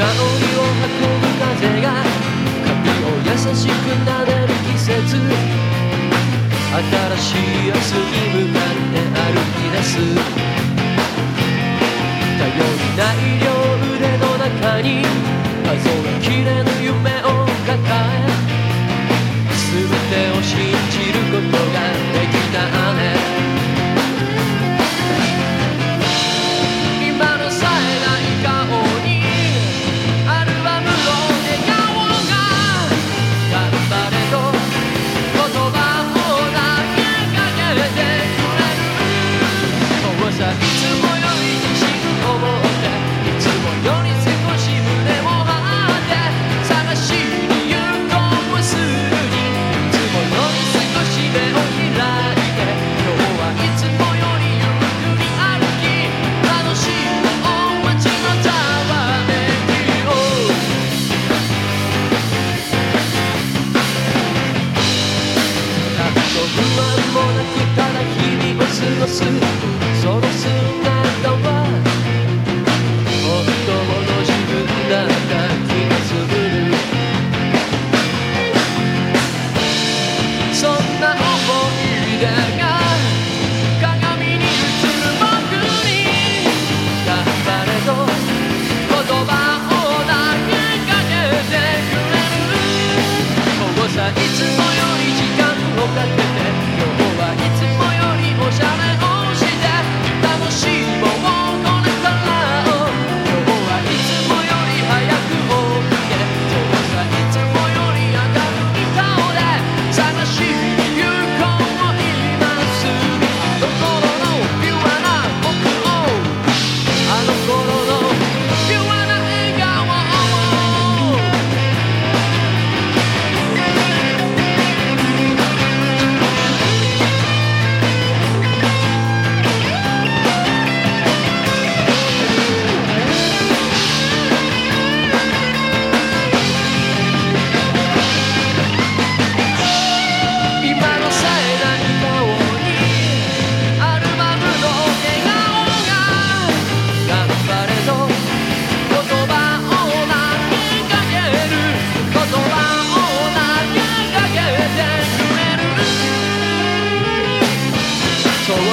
香りを運ぶ風が髪を優しく撫でる季節。新しい明日に向かって歩き出す頼りない両腕の中に数え切れぬ夢を抱え全てを信じることができたね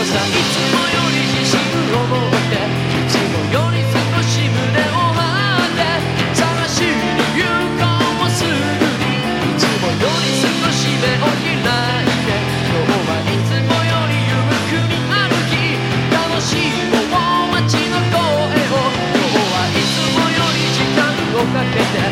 さいつもより自信を持っていつもより少し胸を張って探しに行こうすぐにいつもより少し目を開いて今日はいつもよりゆっくり歩き楽しもう街の声を今日はいつもより時間をかけて